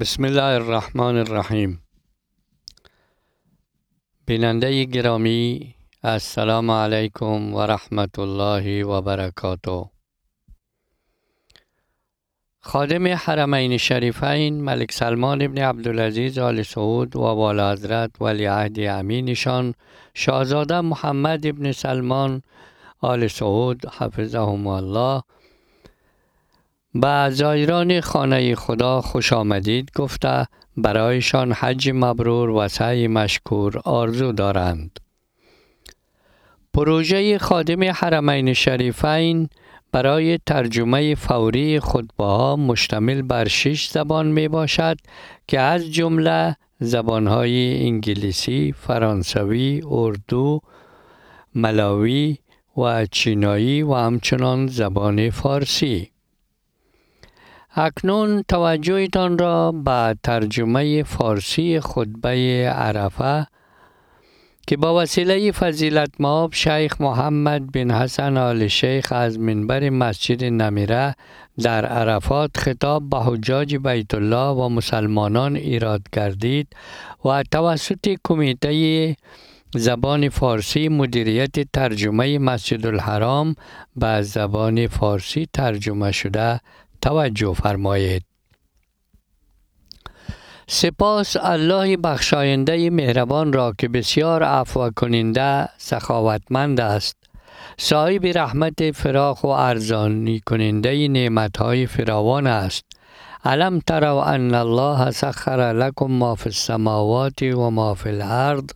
بسم الله الرحمن الرحیم بیننده گرامی السلام علیکم و رحمت الله و برکاته خادم حرمین شریفین ملک سلمان ابن عبدالعزیز آل سعود و والا حضرت ولی عهد امینشان شاهزاده محمد ابن سلمان آل سعود حفظهم الله به زایران خانه خدا خوش آمدید گفته برایشان حج مبرور و سعی مشکور آرزو دارند. پروژه خادم حرمین شریفین برای ترجمه فوری خطبه ها مشتمل بر شش زبان می باشد که از جمله زبان های انگلیسی، فرانسوی، اردو، ملاوی و چینایی و همچنان زبان فارسی اکنون توجهتان را به ترجمه فارسی خطبه عرفه که با وسیله فضیلت ماب شیخ محمد بن حسن آل شیخ از منبر مسجد نمیره در عرفات خطاب به حجاج بیت الله و مسلمانان ایراد کردید و توسط کمیته زبان فارسی مدیریت ترجمه مسجد الحرام به زبان فارسی ترجمه شده توجه فرمایید. سپاس الله بخشاینده مهربان را که بسیار عفو کننده سخاوتمند است. صاحب رحمت فراخ و ارزانی کننده نعمت های فراوان است. علم تروا ان الله سخر لكم ما في السماوات و ما في الارض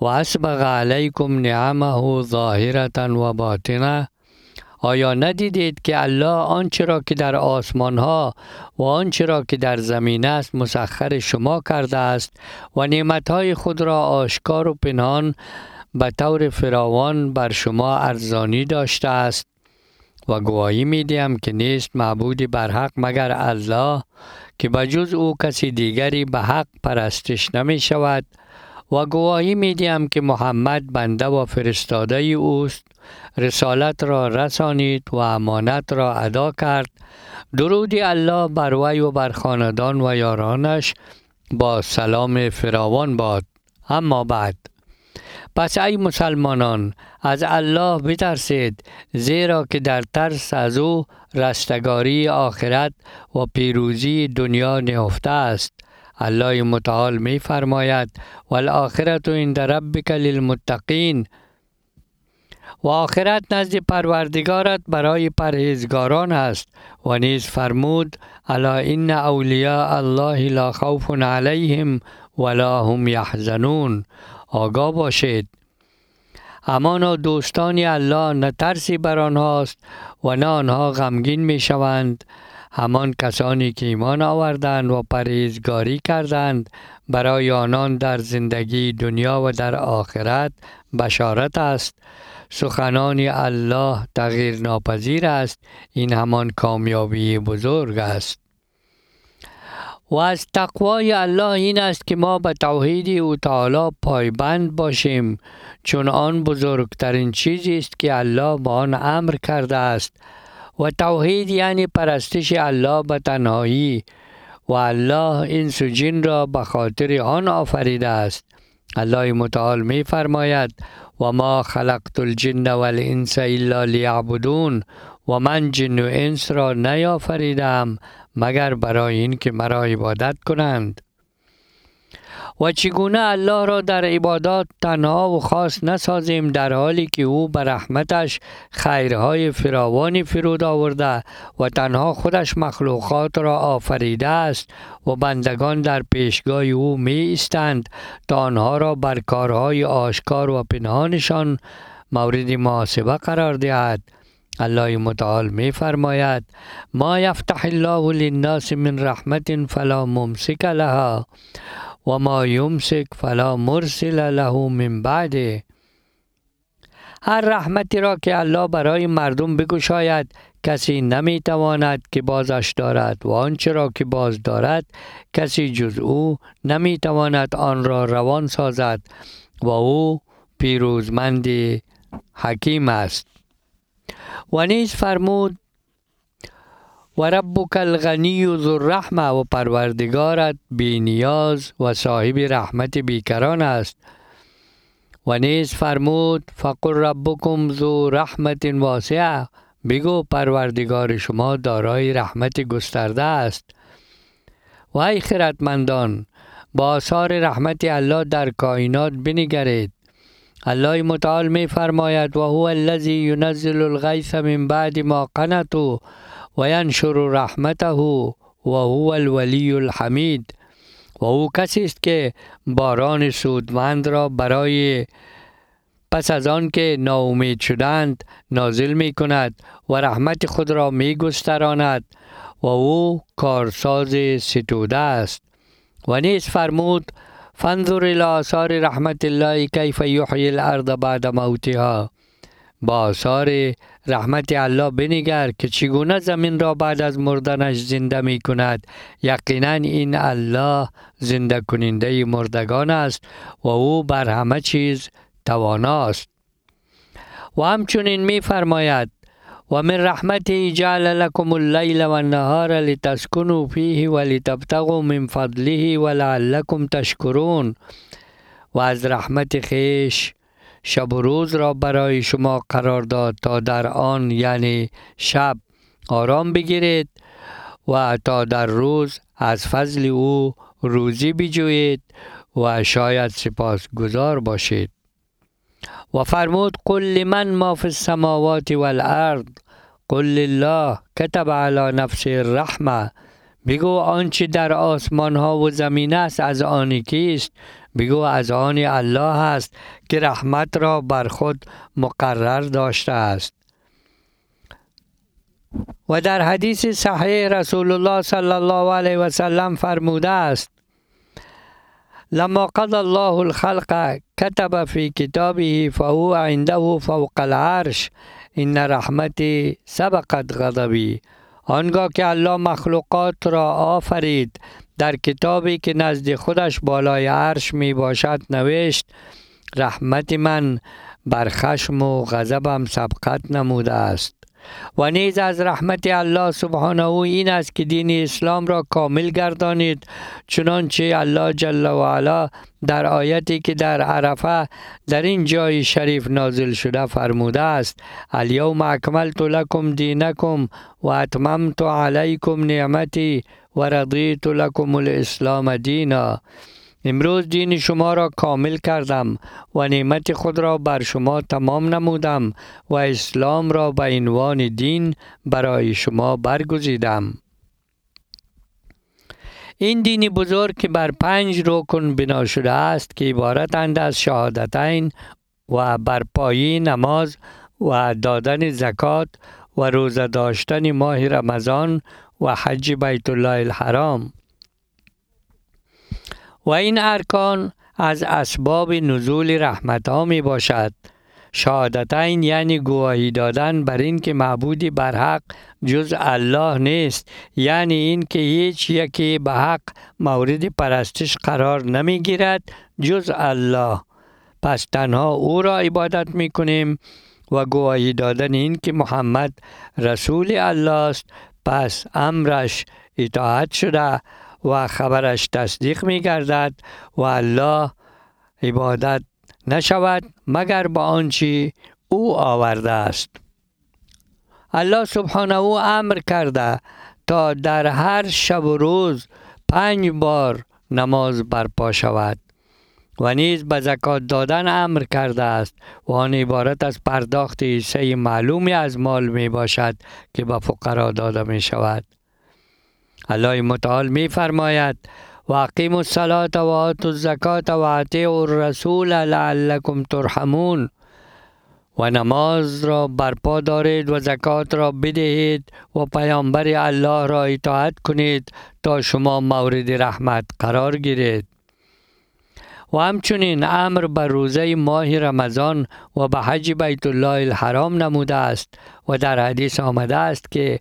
و علیکم نعمه ظاهرة و باطنه آیا ندیدید که الله آنچه را که در آسمان ها و آنچه را که در زمین است مسخر شما کرده است و های خود را آشکار و پنهان به طور فراوان بر شما ارزانی داشته است؟ و گواهی می دیم که نیست معبودی بر حق مگر الله که بجز او کسی دیگری به حق پرستش نمی شود و گواهی می دیم که محمد بنده و فرستاده اوست. رسالت را رسانید و امانت را ادا کرد. درودی الله بر وی و بر خاندان و یارانش. با سلام فراوان باد. اما بعد. پس ای مسلمانان از الله بترسید زیرا که در ترس از او رستگاری آخرت و پیروزی دنیا نهفته است. الله متعال می فرماید والآخرت عند ربک للمتقین. و آخرت نزد پروردگارت برای پرهیزگاران است. و نیز فرمود الا ان اولیاء الله لا خوف علیهم ولا هم یحزنون. آگاه باشید. اما دوستانی الله نه ترسی بر آنهاست و نه آنها غمگین می شوند همان کسانی که ایمان آوردند و پرهیزگاری کردند برای آنان در زندگی دنیا و در آخرت بشارت است. سخنان الله تغییر ناپذیر است. این همان کامیابی بزرگ است. و از تقوای الله این است که ما به توحید او تعالی پایبند باشیم. چون آن بزرگترین چیزی است که الله با آن امر کرده است. و توحید یعنی پرستش الله به تنهایی و الله این سجین را به خاطر آن آفریده است. الله متعال می فرماید و ما خلقت الجن والانس الا لیعبدون و من جن و انس را نیافریدم مگر برای اینکه مرا عبادت کنند؟ و چگونه الله را در عبادات تنها و خاص نسازیم در حالی که او به رحمتش خیرهای فراوانی فرود آورده و تنها خودش مخلوقات را آفریده است و بندگان در پیشگاه او می ایستند تا آنها را بر کارهای آشکار و پنهانشان مورد محاسبه قرار دهد. الله متعال می فرماید ما یفتح الله للناس من رحمت فلا ممسک لها. و ما یمسک فلا مرسل له من بعده هر رحمتی را که الله برای مردم بگشاید کسی نمی تواند که بازش دارد و آنچه را که باز دارد کسی جز او نمی تواند آن را روان سازد و او پیروزمند حکیم است و نیز فرمود و ربک الغنی ذو الرحمه و پروردگارت بی نیاز و صاحب رحمت بیکران است. و نیز فرمود فقل ربکم ذو رحمت واسعه بگو پروردگار شما دارای رحمت گسترده است. و ای خردمندان با آثار رحمت الله در کائنات بنگرید. الله متعال می فرماید و هو الذی ینزل الغیث من بعد ما قنطوا و ینشر رحمته و هو الولی الحمید و او کسی است که باران سودمند را برای پس از آن که ناامید شدند نازل می کند و رحمت خود را می گستراند و او کارساز ستوده است. و نیز فرمود فانظر الى آثار رحمت الله کیف یحیی الارض بعد موتها. با آثار رحمت الله بنگر که چگونه زمین را بعد از مردنش زنده می کند یقینا این الله زنده کننده مردگان است و او بر همه چیز تواناست. و همچنین می فرماید و من رحمته جعل لكم اللیل و النهار لتسکنوا فیه و لتبتغوا من فضله و لعلكم تشکرون. و از رحمت خیش شب و روز را برای شما قرار داد تا در آن یعنی شب آرام بگیرید و تا در روز از فضل او روزی بجویید و شاید سپاس گذار باشید. و فرمود قل لمن ما فی السماوات والارض؟ قل لله. کتب علی نفس الرحمه بگو آنچه در آسمان ها و زمین است از آن کیست؟ بگو از آن الله است که رحمت را بر خود مقرر داشته است. و در حدیث صحیح رسول الله صلی الله علیه و سلم فرموده است لما قضى الله الخلق كتب في كتابه فهو عنده فوق العرش این رحمتی سبقت غضبی آنگاه که الله مخلوقات را آفرید در کتابی که نزد خودش بالای عرش می باشد نوشت رحمت من بر خشم و غضبم سبقت نموده است. و نیز از رحمت الله سبحانه این است که دین اسلام را کامل گردانید چنانچه الله جل و علا در آیتی که در عرفه در این جای شریف نازل شده فرموده است الیوم اکملت لکم دینکم و اتممت علیکم نعمتی و رضیت لکم الاسلام دینا. امروز دین شما را کامل کردم و نعمت خود را بر شما تمام نمودم و اسلام را به عنوان دین برای شما برگزیدم. این دین بزرگ که بر پنج رکن بنا شده است که عبارتند از شهادتین و بر پایی نماز و دادن زکات و روزه داشتن ماه رمضان و حج بیت الله الحرام. و این ارکان از اسباب نزول رحمت ها می باشد شهادتین یعنی گواهی دادن بر این که معبودی بر حق جز الله نیست یعنی این که هیچ یکی به حق مورد پرستش قرار نمی گیرد جز الله. پس تنها او را عبادت می کنیم و گواهی دادن این که محمد رسول الله است پس امرش اطاعت شده و خبرش تصدیق می گردد و الله عبادت نشود مگر با آنچه او آورده است. الله سبحانه او امر کرده تا در هر شب و روز پنج بار نماز برپا شود. و نیز به زکات دادن امر کرده است و آن عبارت از پرداخت حصه معلومی از مال می باشد که به فقرا داده می شود. الله متعال می فرماید و اقیم الصلاة و آتوا الزکات و اطیعوا الرسول لعلکم ترحمون. و نماز را برپا دارید و زکات را بدهید و پیامبر الله را اطاعت کنید تا شما مورد رحمت قرار گیرید. و همچنین امر بر روزه ماه رمضان و به حج بیت الله الحرام نموده است و در حدیث آمده است که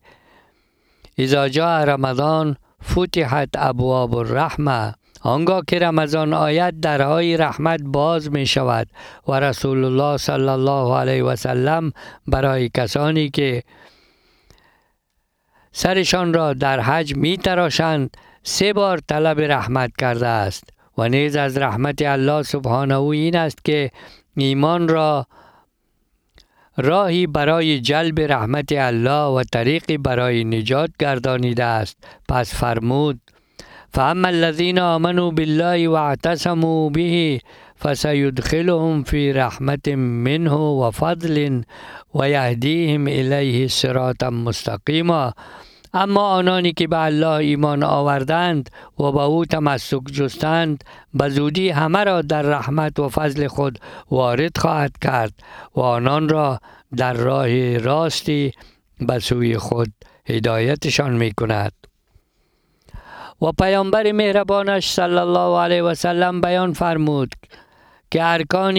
اذا جاء رمضان فتحت ابواب الرحمه آنگاه که رمضان آید درهای رحمت باز می شود و رسول الله صلی الله علیه و سلم برای کسانی که سرشان را در حج می تراشند سه بار طلب رحمت کرده است. و نیز از رحمت الله سبحانه او این است که ایمان را راهی برای جلب رحمت الله و طریقی برای نجات گردانیده است. پس فرمود فاما الذين آمنوا بالله واعتصموا به فسيدخلهم في رحمة منه وفضل ويهديهم إليه صراطا مستقيما اما آنانی که به الله ایمان آوردند و به او تمسک جستند به زودی همه را در رحمت و فضل خود وارد خواهد کرد و آنان را در راه راستی به سوی خود هدایتشان می کند و پیامبر مهربانش صلی الله علیه و سلم بیان فرمود که ارکان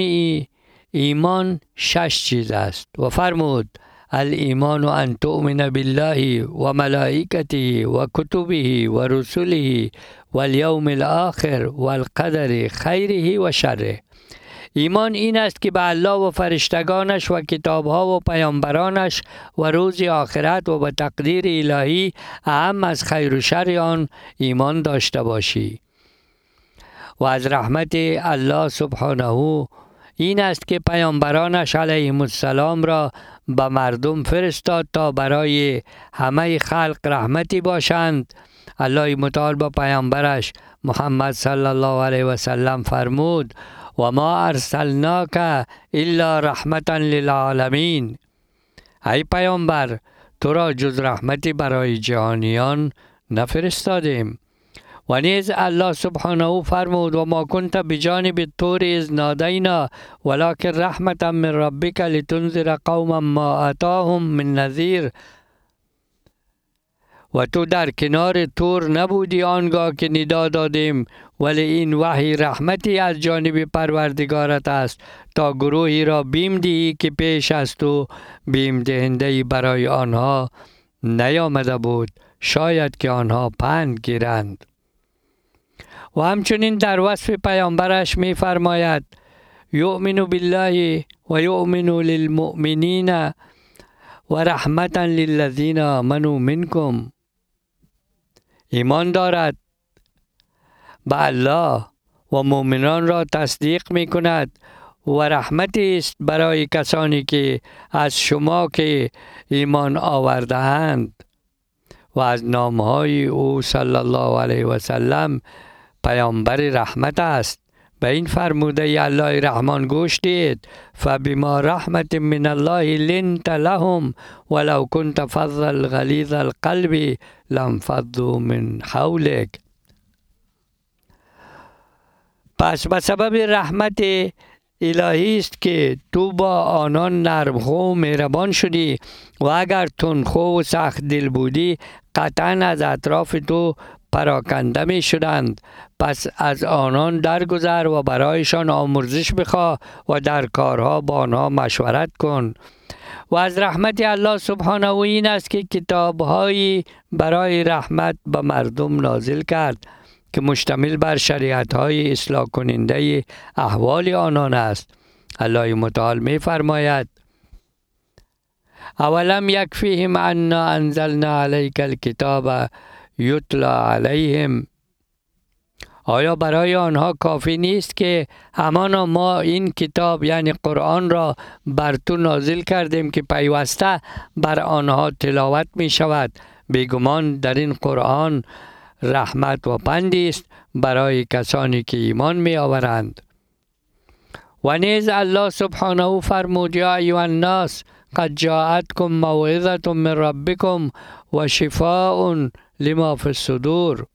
ایمان شش چیز است. و فرمود الإيمان أن تؤمن بالله وملائكته وكتبه ورسله واليوم الآخر والقدر خیره و شره ایمان این است که به الله و فرشتگانش و کتابها و پیامبرانش و روز آخرت و به تقدیر الهی اهم از خیر و شر آن ایمان داشته باشی. و از رحمت الله سبحانه این است که پیامبرانش علیهم السلام را به مردم فرستاد تا برای همه خلق رحمتی باشند. الله متعال با پیامبرش محمد صلی الله علیه و سلم فرمود و ما ارسلناک الا رحمتا للعالمین. ای پیامبر تو را جز رحمتی برای جهانیان نفرستادیم. و نیز الله سبحانه فرمود و ما کنت بجانب الطور از نادینا ولكن رحمتا من ربک لتنذر قوما ما آتاهم من نذیر. و تو در کنار تور نبودی آنگاه که ندا دادیم ولی این وحی رحمتی از جانب پروردگارت است. تا گروهی را بیم دهی که پیش از تو بیم دهنده برای آنها نیامده بود. شاید که آنها پند گیرند. و همچنین در وصف پیامبرش می فرماید یؤمن بالله و یؤمن للمؤمنین و رحمتا للذین آمنوا منکم. ایمان دارد. به الله و مؤمنان را تصدیق می کند و رحمتی است برای کسانی که از شما که ایمان آورده اند و از نامهای او صلی الله علیه و سلم پیامبر رحمت است. به این فرموده الله رحمان گوش دید. فبما رحمت من الله لنت لهم ولو كنت فضل غلیظ القلب لانفضوا من حولك پس به سبب رحمت الهی است که تو با آنان نرمخو و مهربان شدی و اگر تنخو و سخت دل بودی قطعا از اطراف تو پراکنده می شدند پس از آنان درگذر و برایشان آمرزش بخواه و در کارها با آنها مشورت کن. و از رحمت الله سبحانه و این است که کتابهایی برای رحمت به مردم نازل کرد که مشتمل بر شریعت های اصلاح کننده احوال آنان است. الله متعال می فرماید اولم یکفیهم انا انزلنا علیک الکتاب یتلا علیهم. آیا برای آنها کافی نیست که همانا ما این کتاب یعنی قرآن را بر تو نازل کردیم که پیوسته بر آنها تلاوت می شود بیگمان در این قرآن رحمت و پندی است برای کسانی که ایمان می آورند و نیز الله سبحانه فرمود یا ایوه الناس قد جاءتكم موعظة من ربكم و شفاء لما فی الصدور.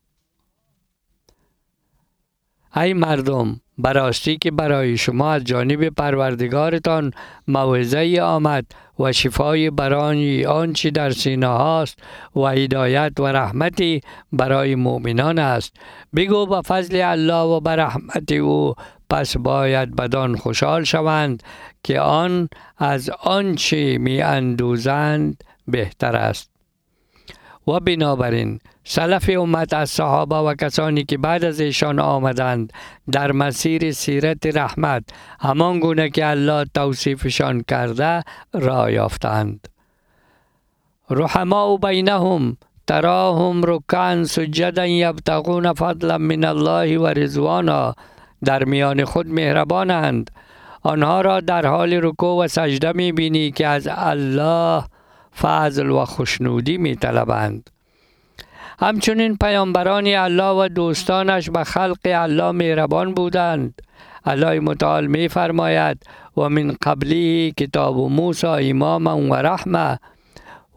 ای مردم براستی که برای شما از جانب پروردگارتان موعظه آمد و شفای برای آنچه در سینه هاست و هدایت و رحمتی برای مؤمنان است. بگو به فضل الله و به رحمت او پس باید بدان خوشحال شوند که آن از آنچه می اندوزند بهتر است. و بنابراین سلف امت از صحابه و کسانی که بعد از ایشان آمدند در مسیر سیرت رحمت همان گونه که الله توصیفشان کرده را یافتند. رحما و بینهم تراهم رکعا سجدا یبتغون فضلا من الله و رضوانا در میان خود مهربانند. آنها را در حال رکوع و سجده می بینی که از الله فضل و خوشنودی می طلبند. همچنین پیامبران الله و دوستانش به خلق الله مهربان بودند. الله متعال می فرماید و من قبلی کتاب موسی اماما و رحمه.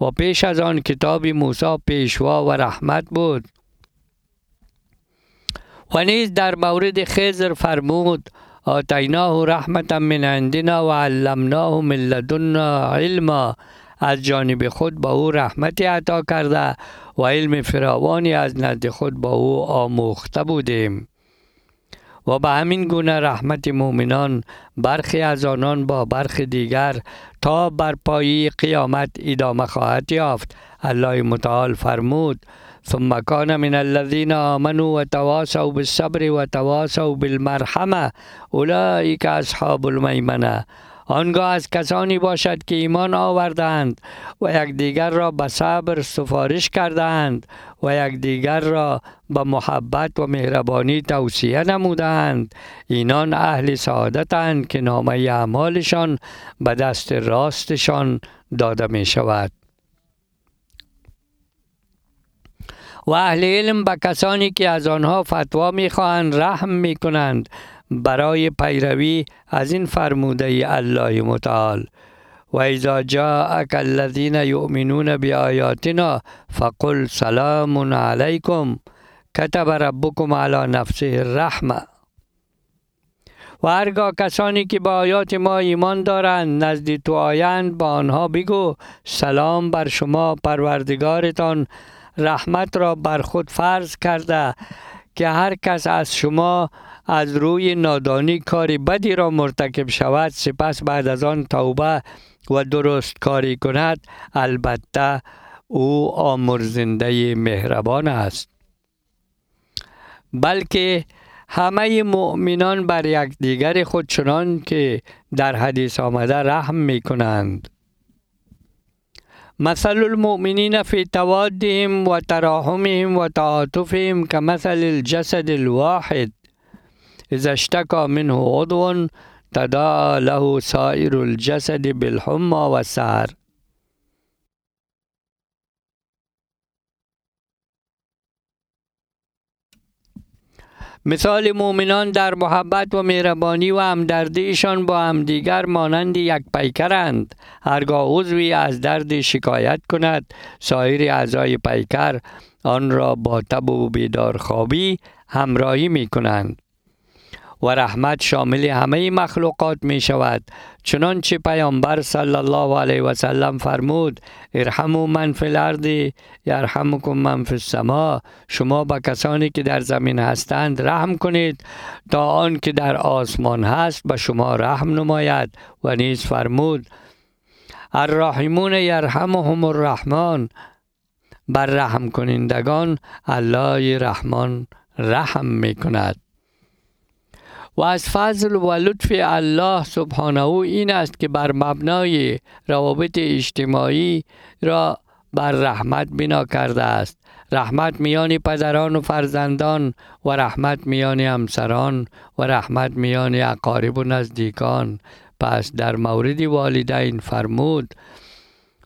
و پیش از آن کتاب موسی پیشوا و رحمت بود. و نیز در مورد خضر فرمود آتیناه رحمتا من عندنا و علمناه من لدنا علما. از جانب خود با او رحمتی عطا کرده و علم فراوانی از نزد خود با او آموخته بودیم. و به همین گونه رحمت مؤمنان برخی از آنان با برخی دیگر تا بر پایی قیامت ادامه خواهد یافت. الله متعال فرمود ثم كان من الذين آمنوا وتواصوا بالصبر وتواصوا بالمرحمه اولئك اصحاب المیمنه آنگاه از کسانی باشد که ایمان آوردند و یکدیگر را به صبر سفارش کردند و یکدیگر را به محبت و مهربانی توصیه نمودند اینان اهل سعادتند که نامه اعمالشان به دست راستشان داده می شود و اهل علم به کسانی که از آنها فتوا می‌خواهند رحم می‌کنند برای پیروی از این فرموده الله متعال. و اذا جاءك الذين يؤمنون بآياتنا فقل سلام علیکم. كتب ربكم على نفسه الرحمه و هرگاه کسانی که به آیات ما ایمان دارند نزد تو آیند با آنها بگو سلام بر شما پروردگارتان. رحمت را بر خود فرض کرده که هر کس از شما از روی نادانی کاری بدی را مرتکب شود سپس بعد از آن توبه و درست کاری کند. البته او آمرزنده مهربان است. بلکه همه مؤمنان بر یکدیگر خود چنان که در حدیث آمده رحم می کنند. مثل المؤمنین فی توادهم و تراحمهم و تعاطفهم كمثل الجسد الواحد. اذا اشتكى منه عضو تداعى له سائر الجسد بالحمى والسهر مثال مؤمنان در محبت و مهربانی و همدردیشان با همدیگر مانند یک پیکرند. هرگاه عضوی از درد شکایت کند سایر اعضای پیکر آن را با تب و بیدارخوابی همراهی می کنند و رحمت شامل همه مخلوقات می شود. چنانچه پیامبر صلی الله علیه و سلم فرمود ارحموا من فی الارض یرحمکم من فی السما. شما به کسانی که در زمین هستند رحم کنید تا آن که در آسمان هست به شما رحم نماید. و نیز فرمود الراحمون یرحمهم الرحمن. بر رحم کنندگان الله رحمان رحم می کند. و از فضل و لطف الله سبحانه این است که بر مبنای روابط اجتماعی را بر رحمت بنا کرده است. رحمت میان پدران و فرزندان و رحمت میان همسران و رحمت میان اقارب و نزدیکان. پس در مورد والدین فرمود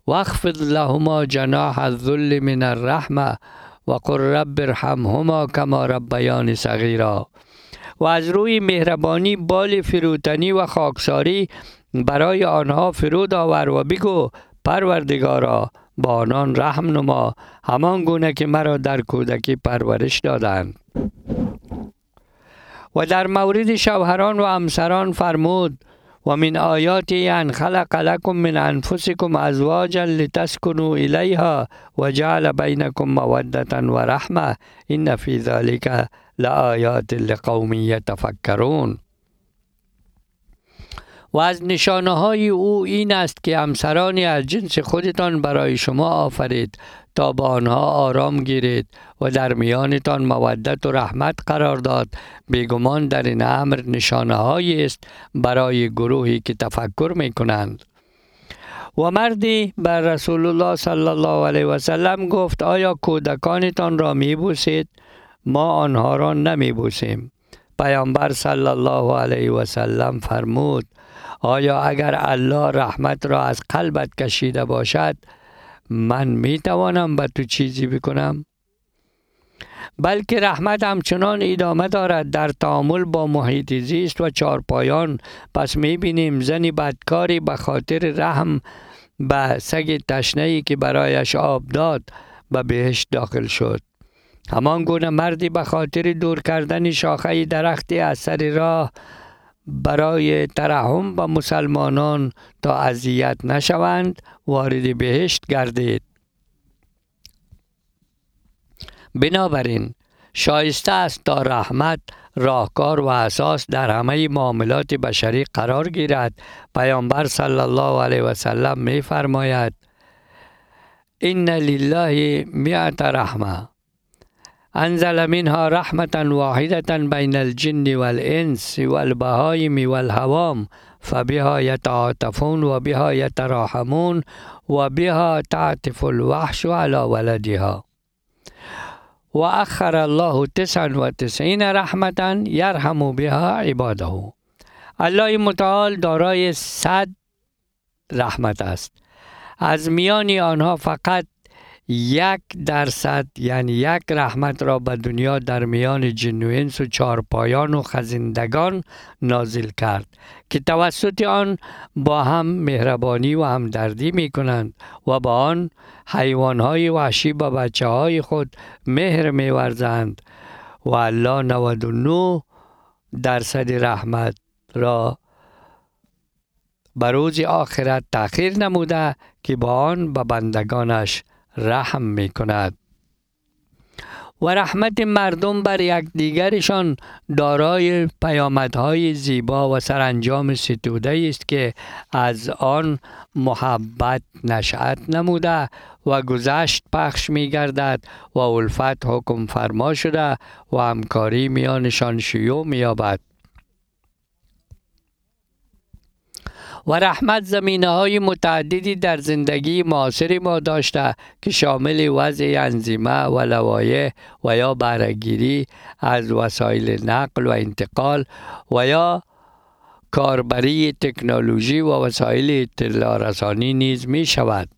واخفض لهما جناح الذل من الرحمه وقل رب ارحمهما كما ربياني صغيرا و از روی مهربانی بال فروتنی و خاکساری برای آنها فرود آور و بگو پروردگارا با آنان رحم نما. همان گونه که مرا در کودکی پرورش دادند. و در مورد شوهران و همسران فرمود و من آیاتی ان خلق لكم من انفسكم ازواجا لتسكنوا الیها و جعل بینکم موده و رحمه این فی ذلك لآیات لقوم یتفکرون. و از نشانه های او این است که همسرانی از جنس خودتان برای شما آفرید تا با آنها آرام گیرید و در میانتان مودت و رحمت قرار داد. بیگمان در این امر نشانه است برای گروهی که تفکر می کنند و مردی بر رسول الله صلی الله علیه و سلم گفت آیا کودکانتان را می بوسید ما آنها را نمی بوسیم پیامبر صلی الله علیه و سلم فرمود آیا اگر الله رحمت را از قلبت کشیده باشد من می توانم به تو چیزی بکنم؟ بلکه رحمت همچنان ادامه دارد در تعامل با محیط زیست و چارپایان. پس می بینیم زنی بدکاری به خاطر رحم به سگ تشنهی که برایش آب داد به بهشت داخل شد. همان گونه مردی به خاطر دور کردن شاخه درختی از سر راه برای ترحم به مسلمانان تا اذیت نشوند وارد بهشت گردید. بنابراین شایسته است تا رحمت راهکار و اساس در همه معاملات بشری قرار گیرد. پیامبر صلی الله علیه و سلم می فرماید ان لله مئت رحمه انزل منها رحمة واحدة بين الجن والإنس والبهائم والهوام فبها يتعاطفون وبها يتراحمون وبها تعطف الوحش على ولدها. وأخر الله تسعا وتسعين رحمة يرحم بها عباده. الله متعال دارای صد رحمت است. از میان آنها فقط یک درصد یعنی یک رحمت را به دنیا در میان جن و انس و چارپایان و خزندگان نازل کرد که توسط آن با هم مهربانی و همدردی می کنند و با آن حیوانهای وحشی با بچه های خود مهر می ورزند و الله 99 درصد رحمت را به روز آخرت تأخیر نموده که با آن به بندگانش رحم می کند و رحمت مردم بر یکدیگرشان دارای پیامدهای زیبا و سرانجام ستوده است که از آن محبت نشأت نموده و گذشت پخش می گردد و الفت حکم فرما شده و همکاری میانشان شیوع می یابد و رحمت زمینه های متعددی در زندگی معاصر ما داشته که شامل وضع انزیمه و لوایه و یا برگیری از وسایل نقل و انتقال و یا کاربری تکنولوژی و وسایل اطلاع رسانی نیز می شود.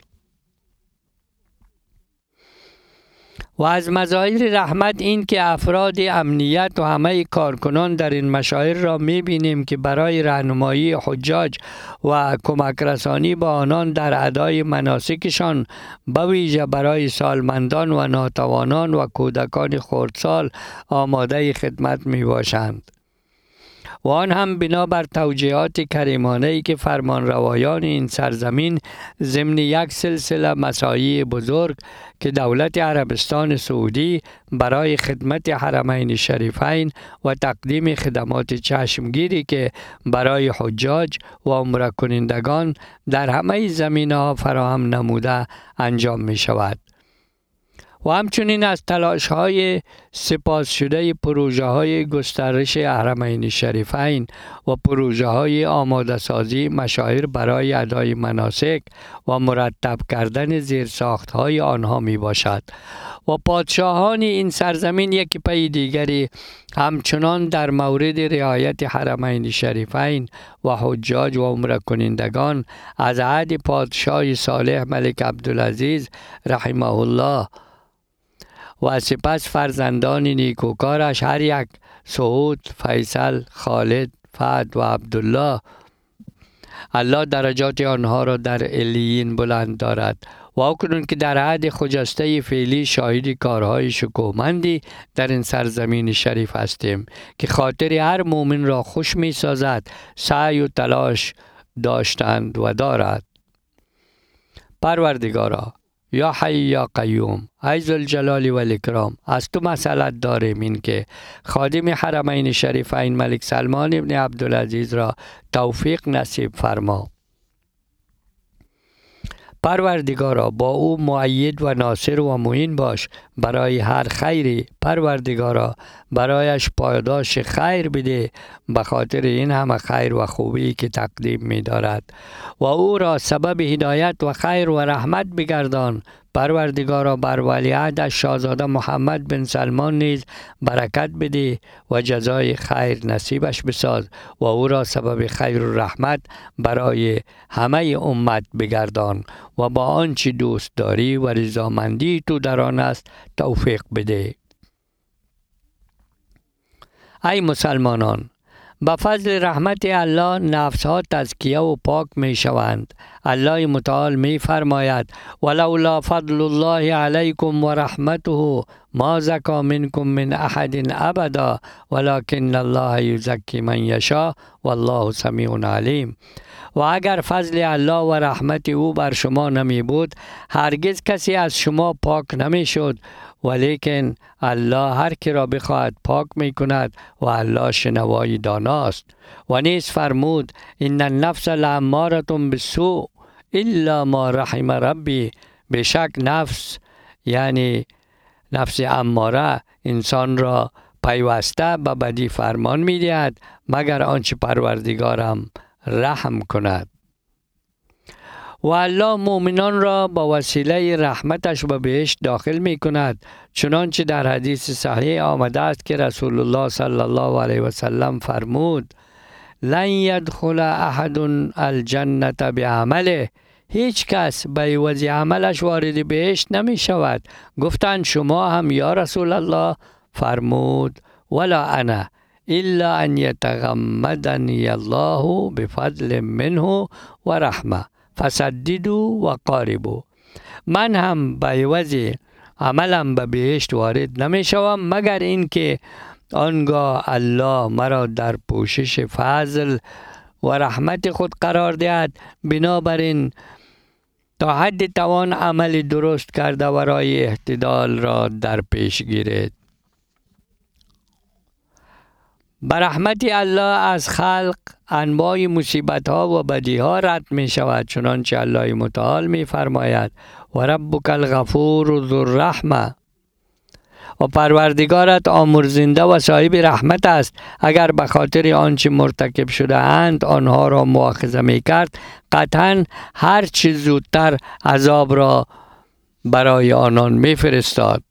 و از مظاهر رحمت این که افراد امنیت و همه کارکنان در این مشاعر را می بینیم که برای رهنمایی حجاج و کمک رسانی با آنان در ادای مناسکشان به ویژه برای سالمندان و ناتوانان و کودکان خردسال آماده خدمت می باشند. و آن هم بنابر توجیهات کریمانه ای که فرمان روایان این سرزمین ضمن یک سلسله مسایی بزرگ که دولت عربستان سعودی برای خدمت حرمین شریفین و تقدیم خدمات چشمگیری که برای حجاج و عمره کنندگان در همه زمینه ها فراهم نموده انجام می شود. و همچنین از تلاش های سپاس شده پروژه های گسترش احرمین شریفین و پروژه های آماده سازی مشاهیر برای ادای مناسک و مرتب کردن زیرساخت های آنها می باشد و پادشاهان این سرزمین یک پی دیگری همچنان در مورد رعایت حرمین شریفین و حجاج و عمره کنندگان از عهد پادشاه صالح ملک عبدالعزیز رحمه الله و سپس فرزندان نیکوکارش هر یک سعود، فیصل، خالد، فهد و عبدالله. الله درجات آنها را در علیین بلند دارد و اکنون که در عهد خجسته فعلی شاهد کارهای شکومندی در این سرزمین شریف هستیم که خاطر هر مؤمن را خوش می سازد سعی و تلاش داشتند و دارد. پروردگارا یا حی یا قیوم. عیز الجلال و الاکرام از تو مسئلت داریم این که خادم حرمین شریفین ملک سلمان ابن عبدالعزیز را توفیق نصیب فرما. پروردگارا با او معید و ناصر و معین باش. برای هر خیری پروردگارا برایش پاداش خیر بده. به خاطر این همه خیر و خوبی که تقدیم می دارد و او را سبب هدایت و خیر و رحمت بگردان. پروردگارا بر ولیعهدش شاهزاده محمد بن سلمان نیز برکت بده و جزای خیر نصیبش بساز و او را سبب خیر و رحمت برای همه امت بگردان و با آنچه دوست داری و رضامندی تو در آن است توفیق بده. ای مسلمانان به فضل رحمت الله نفس ها تزکیه و پاک می شوند الله متعال می فرماید ولولا فضل الله علیکم و رحمته ما زکا منکم من احد ابدا ولكن الله یزکی من یشا والله سمیع علیم. و اگر فضل الله و رحمت او بر شما نمی بود هرگز کسی از شما پاک نمی شد. ولیکن الله هر کی را بخواهد پاک می کند و الله شنوای داناست. و نیز فرمود این النفس لعمارتون سو الا ما رحم ربی. بشک نفس یعنی نفس اماره انسان را پیوسته به بدی فرمان می دهد مگر آنچه پروردگارم رحم کند. و الله مؤمنان را با وسیله رحمتش به بهشت داخل می کند چنانچه در حدیث صحیح آمده است که رسول الله صلی الله علیه و سلم فرمود لن یدخل احد الجنت بعمله. هیچ کس به وضع عملش وارد بهشت نمی شود گفتند شما هم یا رسول الله؟ فرمود ولا انا الا ان یتغمدنی الله بفضل منه و رحمه. فسددو و قاربو. من هم به عوض عملم به بهشت وارد نمی شوم مگر اینکه آنگاه الله مرا در پوشش فضل و رحمت خود قرار دهد. بنابراین تا حد توان عمل درست کرده و رای احتدال را در پیش گیرد به رحمت الله از خلق انواع مصیبت ها و بدی ها رد می شود چنانچه الله متعال می فرماید و ربک الغفور و ذو رحمه و پروردگارت آمرزنده و صاحب رحمت است. اگر به خاطر آنچه مرتکب شده اند آنها را مؤاخذه می کرد قطعا هر چیز زودتر عذاب را برای آنان می فرستاد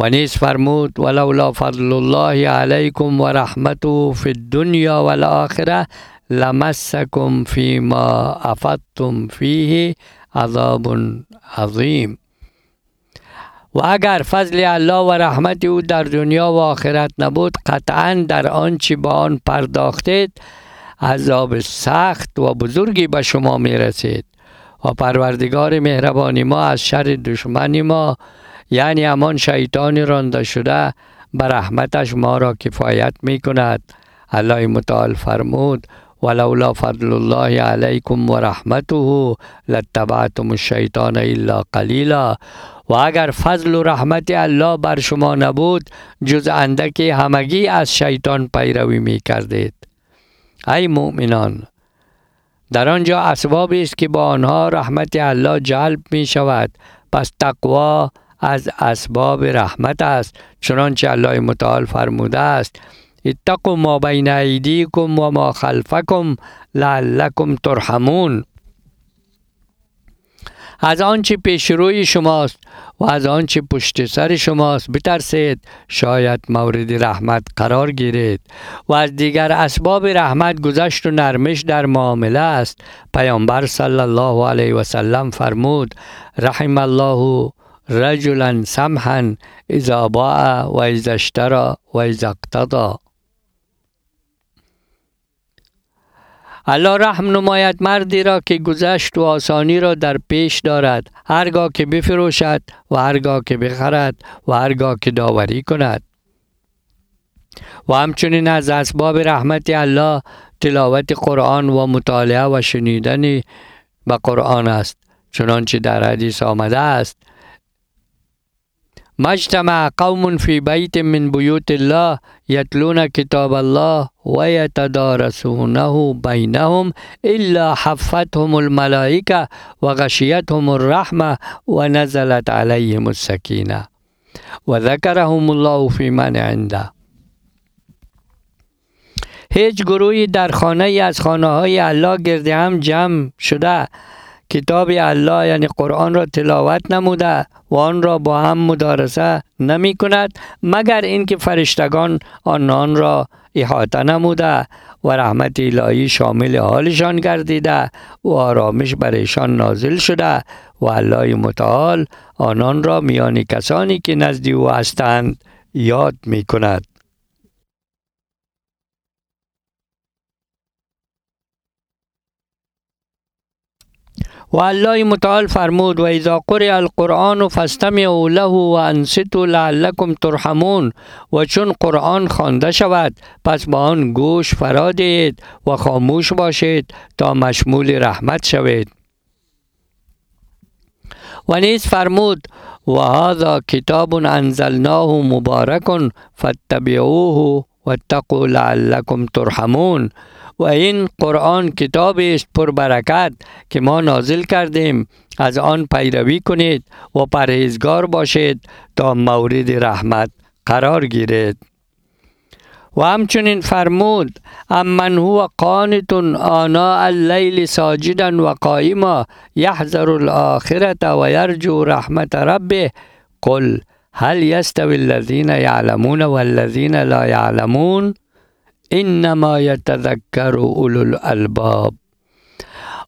و نیز فرمود ولولا فضل الله علیکم و رحمته فی الدنیا والآخره لمسکم فیما افدتم فیه عذاب عظیم. و اگر فضل الله و رحمت او در دنیا و آخرت نبود قطعا در آنچه با آن پرداختید عذاب سخت و بزرگی به شما می رسید و پروردگار مهربانی ما از شر دشمنی ما یعنی همان شیطان رانده شده به رحمتش ما را کفایت می کند الله متعال فرمود ولولا فضل الله علیکم و رحمته لاتبعتم الشیطان الا قلیلا. و اگر فضل و رحمت الله بر شما نبود جز اندکی همگی از شیطان پیروی می کردید ای مؤمنان در آنجا اسبابی است که با آنها رحمت الله جلب می شود پس تقوا از اسباب رحمت است. چنانچه الله متعال فرموده است اتقوا ما بین ایدیکم و ما خلفکم لعلکم ترحمون. از آنچه پیش روی شماست و از آنچه پشت سر شماست بترسید شاید مورد رحمت قرار گیرید و از دیگر اسباب رحمت گذشت و نرمش در معامله است. پیامبر صلی الله علیه و سلم فرمود رحم الله رجلا سمحا اذا باع و اذا اشترى و اذا اقتضى. الله رحم نماید مردی را که گذشت و آسانی را در پیش دارد. هرگاه که بفروشد و هرگاه که بخرد و هرگاه که داوری کند. و همچنین از اسباب رحمت الله تلاوت قرآن و مطالعه و شنیدن به قرآن است. چنانچه در حدیث آمده است. مجتمع قوم في بيت من بيوت الله يتلون كتاب الله ويتدارسونه بينهم إلا حفتهم الملائكة وغشيتهم الرحمة ونزلت عليهم السكينة وذكرهم الله في من عنده. هیچ گروهی در خانه از خانه های الله گرد هم جمع شده کتاب الله یعنی قرآن را تلاوت نموده و آن را با هم مدارسه نمی کند مگر اینکه فرشتگان آنان را احاطه نموده و رحمت الهی شامل حالشان گردیده و آرامش برایشان نازل شده و الله متعال آنان را میان کسانی که نزدی او هستند یاد می کند. و الله متعال فرمود و اذا قرئ القرآن فاستمعوا له و انصتوا لعلكم ترحمون و چون قرآن خوانده شود پس با آن گوش فرا و خاموش باشید تا مشمول رحمت شوید. و نیز فرمود و هذا کتاب انزلناه مبارک فاتبعوه واتقوا لعلكم ترحمون و این قرآن کتابی است پر برکت که ما نازل کردیم. از آن پیروی کنید و پرهیزگار باشید تا مورد رحمت قرار گیرید. و همچنین فرمود امن هو قانت آناء اللیل ساجدا و قائما یحذر الاخرة و یرجو رحمت ربه. قل هل يستوي الذين يعلمون والذين لا يعلمون انما یتذکر اولو الالباب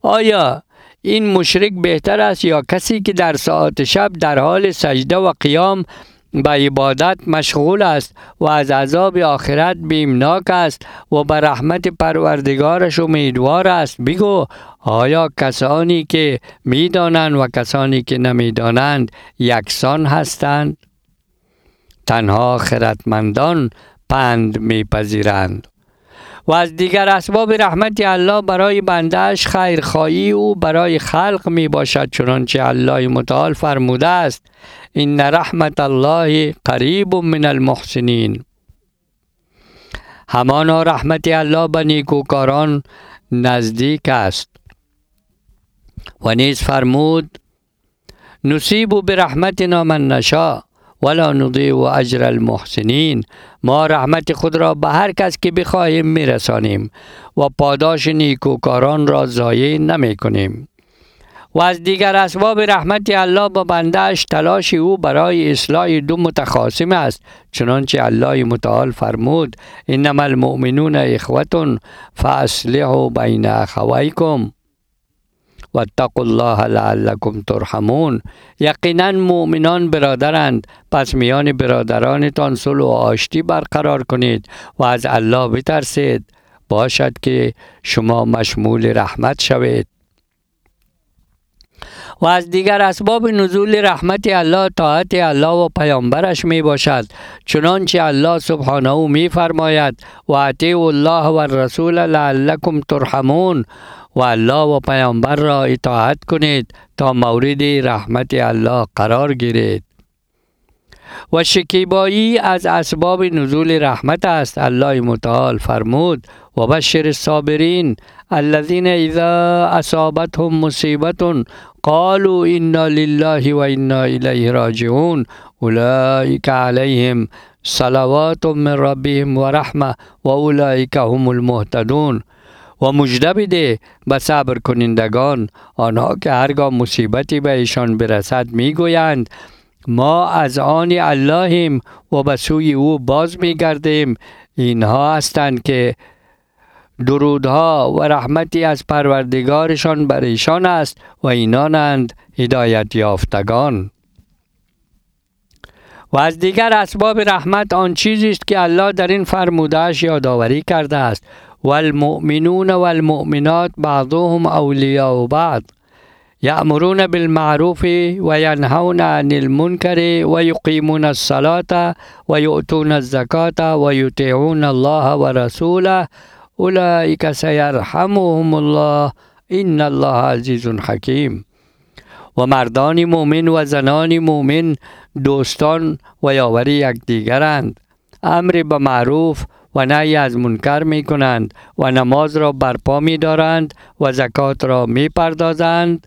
آیا این مشرک بهتر است یا کسی که در ساعت شب در حال سجده و قیام به عبادت مشغول است و از عذاب آخرت بیمناک است و به رحمت پروردگارش امیدوار است؟ بگو آیا کسانی که می‌دانند و کسانی که نمی‌دانند یکسان هستند؟ تنها خردمندان پند میپذیرند. و از دیگر اسباب رحمت الله برای بندهش خیرخواهی او برای خلق می باشد چنانچه الله متعال فرموده است این رحمت الله قریب من المحسنین. همانا رحمت الله به نیکوکاران نزدیک است. و نیز فرمود نصیب به رحمتنا من نشا ولا نضیع اجر المحسنین. ما رحمت خود را به هر کس که بخواهیم میرسانیم و پاداش نیکوکاران را ضایع نمی کنیم و از دیگر اسباب رحمت الله با بندهش تلاش او برای اصلاح دو متخاصم است چنانچه الله متعال فرمود انما المؤمنون اخوتون فاصلحوا بین اخویکم. واتقوا الله لعلكم ترحمون. یقینا مؤمنان برادرند پس میان برادرانتان صلح و آشتی برقرار کنید و از الله بترسید. باشد که شما مشمول رحمت شوید. و از دیگر اسباب نزول رحمت الله طاعت الله و پیامبرش می باشد چنانچه الله سبحانه می فرماید و الله و الرسول لعلکم ترحمون. و الله و پیامبر را اطاعت کنید تا مورد رحمت الله قرار گیرید. و شکیبایی از اسباب نزول رحمت است الله متعال فرمود و بشر الصابرین الذين اذا اصابتهم مصیبت قالوا انا لله و انا الیه راجعون اولئک علیهم صلوات من ربهم و رحمه و اولئک هم المهتدون. و مجده بده به صبر کنندگان. آنها که هرگاه مصیبتی به ایشان برسد می‌گویند ما از آن اللهیم و به سوی او باز میگردیم. اینها هستند که درودها و رحمتی از پروردگارشان بر ایشان است و اینانند هدایت یافتگان. و از دیگر اسباب رحمت آن چیزی است که الله در این فرمودهش یادآوری کرده است. والمؤمنون والمؤمنات بعضهم أولياء بعض يأمرون بالمعروف وينهون عن المنكر ويقيمون الصلاة ويؤتون الزكاة ويطيعون الله ورسوله. أولئك سيرحمهم الله. إن الله عزيز حكيم. و مردان مؤمن و زنان مؤمن دوستان و یاور یکدیگرند. أمر به معروف و نهی از منکر می کنند و نماز را برپا می دارند و زکات را می پردازند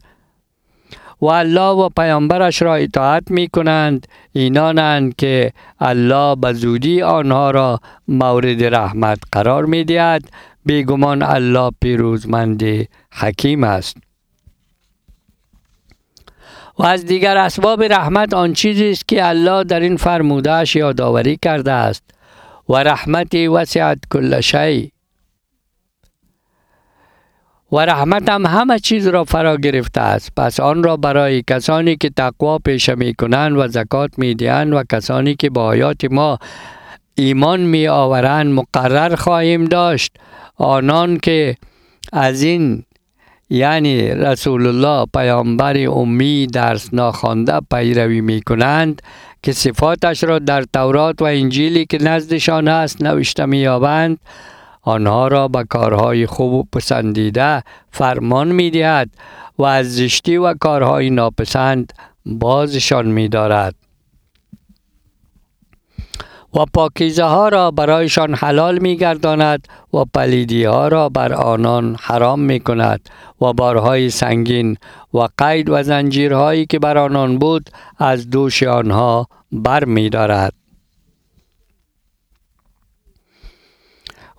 و الله و پیامبرش را اطاعت می کنند اینانند که الله به زودی آنها را مورد رحمت قرار می دهد بیگمان الله پیروزمند حکیم است. و از دیگر اسباب رحمت آن چیزی است که الله در این فرمودهش یادآوری کرده است. و رحمتی وسعت کل شی. و رحمتم همه چیز را فرا گرفته است. پس آن را برای کسانی که تقوا پیشه می کنند و زکات می دهند و کسانی که با آیات ما ایمان می آورند مقرر خواهیم داشت. آنان که از این یعنی رسول الله پیامبر امی درس ناخوانده پیروی می کنند که صفاتش را در تورات و انجیلی که نزدشان است نوشته می یابند آنها را به کارهای خوب و پسندیده فرمان می دهد و از زشتی و کارهای ناپسند بازشان می دارد. و پاکیزه ها را برایشان حلال می گرداند و پلیدی ها را بر آنان حرام می کند و بارهای سنگین و قید و زنجیرهایی که بر آنان بود از دوش آنها بر می دارد.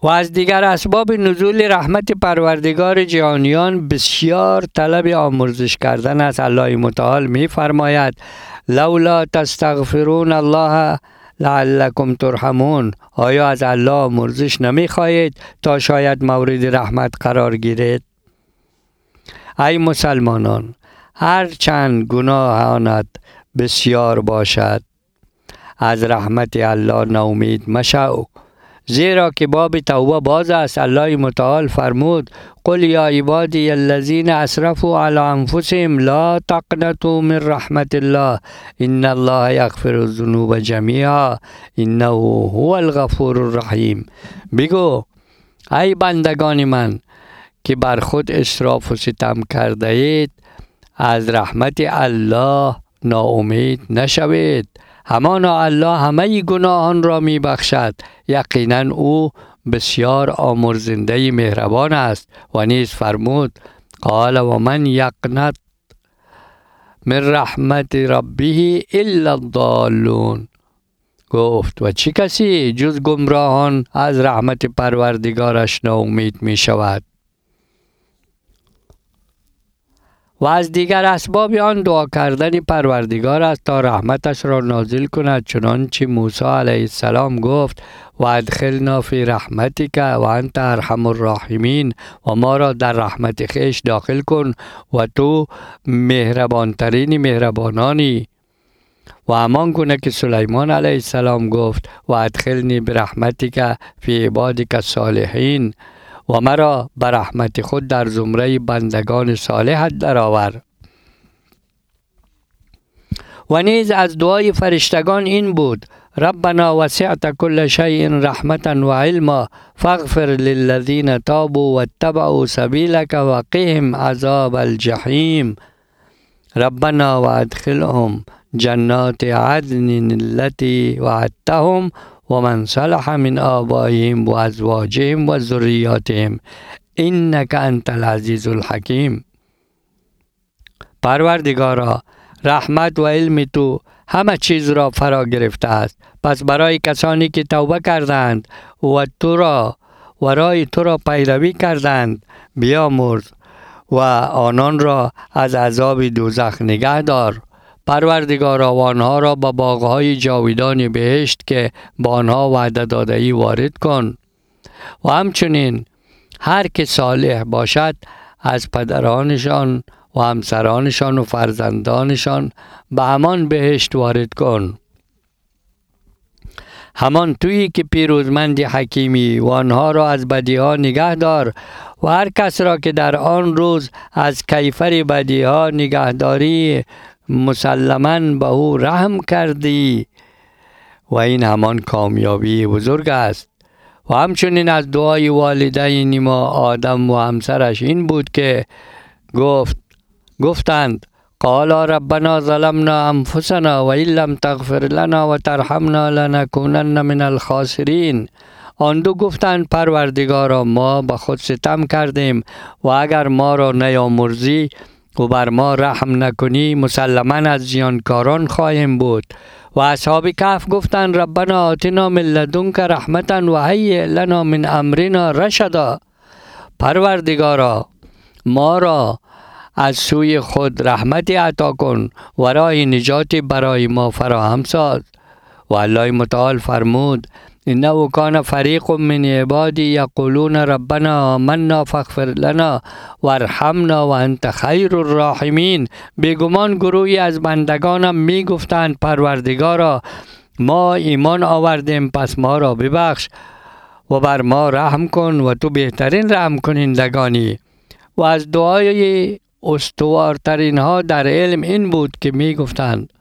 و از دیگر اسباب نزول رحمت پروردگار جهانیان بسیار طلب آمرزش کردن از الله متعال می فرماید لولا تستغفرون الله لعلکم ترحمون. آیا از الله مرزش نمی خواهید تا شاید مورد رحمت قرار گیرید؟ ای مسلمانان هر چند گناهانت بسیار باشد از رحمت الله نومید مشو زیرا که باب توبه باز است. الله متعال فرمود قل یا عبادی الذین اسرفوا علی انفسهم لا تقنطوا من رحمت الله ان الله یغفر الذنوب جمیعا انه هو الغفور الرحیم. بگو ای بندگان من که بر خود اسراف و ستم کرده اید از رحمت الله ناامید نشوید. همانا الله همه گناهان را می بخشد یقینا او بسیار آمرزنده مهربان است و نیز فرمود قال و من یقنت من رحمت ربه الا الضالون. گفت و چه کسی جز گمراهان از رحمت پروردگارش ناامید می شود و از دیگر اسباب آن دعا کردن پروردگار است تا رحمتش را نازل کند. چنانچه موسی علیه السلام گفت و ادخلنا فی رحمتک و انت ارحم الراحمین و ما را در رحمت خیش داخل کن و تو مهربانترین مهربانانی. و همان گونه که سلیمان علیه السلام گفت و ادخلنی برحمتک فی عبادک الصالحین و مرا به رحمت خود در زمره بندگان صالحت درآور. و نیز از دعای فرشتگان این بود ربنا وسعت كل شيء رحمة وعلما فاغفر للذين تابوا واتبعوا سبيلك وقهم عذاب الجحيم ربنا وادخلهم جنات عدن التي وعدتهم و من صلح من آبائهم و ازواجهم و ذریاتهم اینک انت العزیز الحکیم پروردگارا رحمت و علم تو همه چیز را فرا گرفته است. پس برای کسانی که توبه کردند و تو را و رای تو را پیروی کردند بیامرز و آنان را از عذاب دوزخ نگه دار. پروردگار آنها را با باغهای جاویدان بهشت که با آنها وعده ای وارد کن. و همچنین هر که صالح باشد از پدرانشان و همسرانشان و فرزندانشان به همان بهشت وارد کن. همان تویی که پیروزمند حکیمی و آنها را از بدی ها نگه دار و هر کس را که در آن روز از کیفر بدی ها نگهداری مسلما به او رحم کردی و این همان کامیابی بزرگ است. و همچنین از دعای والدین ما آدم و همسرش این بود که گفت گفتند قال ربنا ظلمنا انفسنا و این لم تغفر لنا و ترحمنا لنکونن من الخاسرین. آن دو گفتند پروردگارا ما به خود ستم کردیم و اگر ما را نیامرزی و بر ما رحم نکنی مسلما از زیانکاران خواهیم بود. و اصحاب کهف گفتند ربنا آتنا من لدنک رحمتا و لنا من امرنا رشدا. پروردگارا ما را از سوی خود رحمتی عطا کن و راه نجاتی برای ما فراهم ساز. و الله متعال فرمود انه کان فریق من عبادی یقولون ربنا آمنا فاغفر لنا وارحمنا و انت خیر الراحمین بگمان گروهی از بندگانم می گفتند پروردگارا ما ایمان آوردیم پس ما را ببخش و بر ما رحم کن و تو بهترین رحم کنندگانی و از دعای استوارترین ها در علم این بود که می گفتند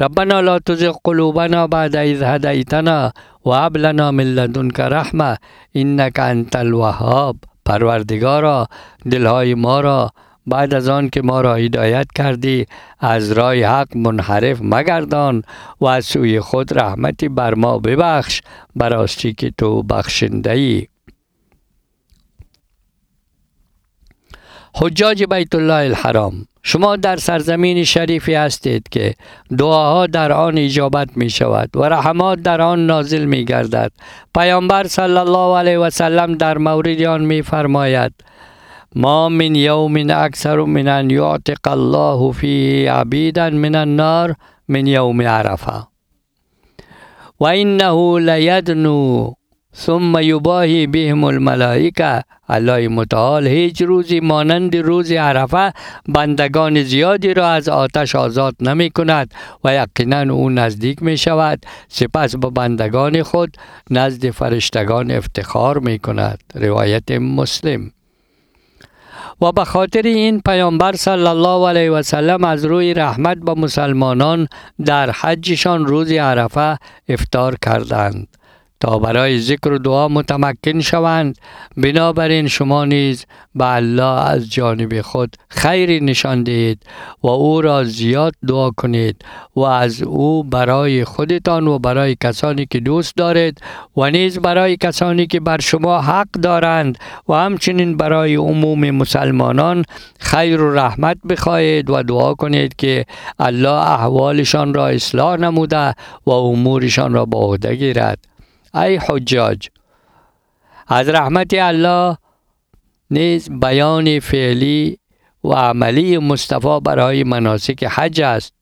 ربنا لا تزغ قلوبنا بعد اذ هدیتنا و لنا من لدنک رحمه انک انت الوهاب. پروردگارا دلهای ما را بعد از آن که ما را هدایت کردی از راه حق منحرف مگردان و از سوی خود رحمتی بر ما ببخش براستی که تو بخشنده ای حجاج بیت الله الحرام. شما در سرزمین شریفی هستید که دعاها در آن اجابت می شود و رحمات در آن نازل می گردد پیامبر صلی الله علیه و سلم در مورد آن می فرماید ما من یوم اکثر من ان یعتق الله فیه عبیدا من النار من یوم عرفه. و انه لیدنو ثم یباهی بهم الملائکه. الله متعال هیچ روزی مانند روز عرفه بندگان زیادی را از آتش آزاد نمی کند و یقینا او نزدیک می شود. سپس با بندگان خود نزد فرشتگان افتخار می کند. روایت مسلم. و به خاطر این پیامبر صلی الله علیه و سلم از روی رحمت به مسلمانان در حجشان روز عرفه افتار کردند. تا برای ذکر و دعا متمکن شوند. بنابراین شما نیز به الله از جانب خود خیری نشان دهید و او را زیاد دعا کنید و از او برای خودتان و برای کسانی که دوست دارید و نیز برای کسانی که بر شما حق دارند و همچنین برای عموم مسلمانان خیر و رحمت بخواهید و دعا کنید که الله احوالشان را اصلاح نموده و امورشان را به عهده گیرد. ای حجاج. از رحمت الله نیز بیان فعلی و عملی مصطفی برای مناسک حج است.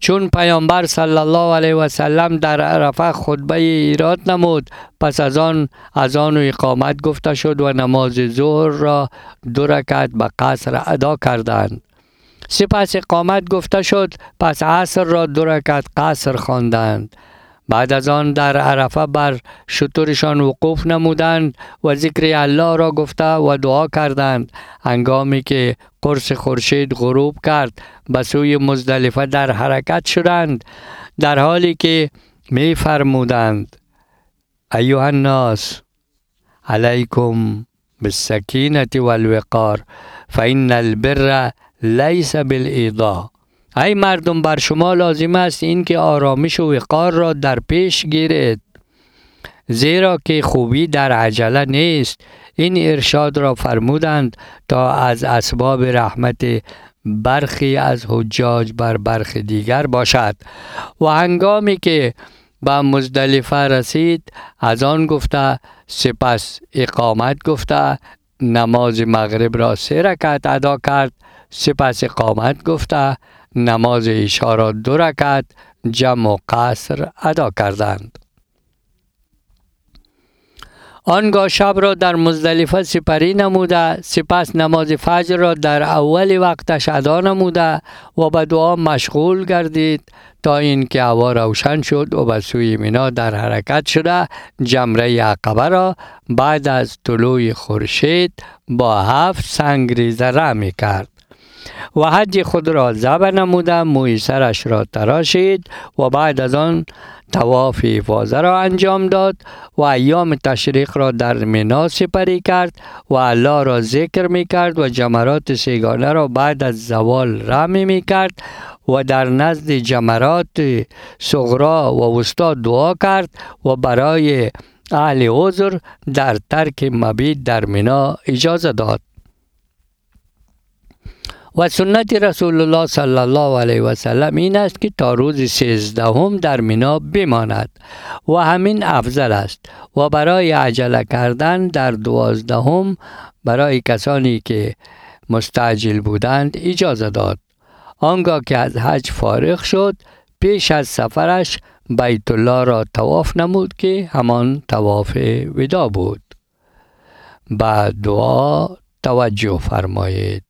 چون پیامبر صلی الله علیه و سلم در عرفه خطبه ایراد نمود پس از آن از آن اقامت گفته شد و نماز ظهر را دو رکعت به قصر ادا کردند. سپس اقامت گفته شد پس عصر را دو رکعت قصر خواندند. بعد از آن در عرفه بر شطورشان وقوف نمودند و ذکر الله را گفته و دعا کردند. هنگامی که قرص خورشید غروب کرد به سوی مزدلفه در حرکت شدند در حالی که می فرمودند ایوه الناس علیکم بالسکینة والوقار فإن البر لیس بالإیضاح ای مردم بر شما لازم است اینکه آرامش و وقار را در پیش گیرید. زیرا که خوبی در عجله نیست. این ارشاد را فرمودند تا از اسباب رحمت برخی از حجاج بر برخی دیگر باشد. و هنگامی که به مزدلفه رسید از آن گفته سپس اقامت گفته نماز مغرب را سه رکعت ادا کرد. سپس اقامت گفته نماز اشاره دو رکعت جمع و قصر ادا کردند. آنگاه شب را در مزدلفه سپری نموده سپس نماز فجر را در اول وقتش ادا نموده و به دعا مشغول گردید تا اینکه هوا روشن شد و به سوی مینا در حرکت شده جمره عقبه را بعد از طلوع خورشید با هفت سنگ ریزه می کرد. و حج خود را زبه نموده موی سرش را تراشید و بعد از آن تواف فازه را انجام داد و ایام تشریق را در منا سپری کرد و الله را ذکر می کرد و جمرات سیگانه را بعد از زوال رمی می کرد و در نزد جمرات صغرا و وسطا دعا کرد و برای اهل عذر در ترک مبید در منا اجازه داد. و سنت رسول الله صلی الله علیه و سلم این است که تا روز سیزدهم در مینا بماند و همین افضل است و برای عجله کردن در دوازدهم برای کسانی که مستعجل بودند اجازه داد. آنگاه که از حج فارغ شد پیش از سفرش بیت الله را تواف نمود که همان تواف ودا بود. بعد دعا توجه فرمایید.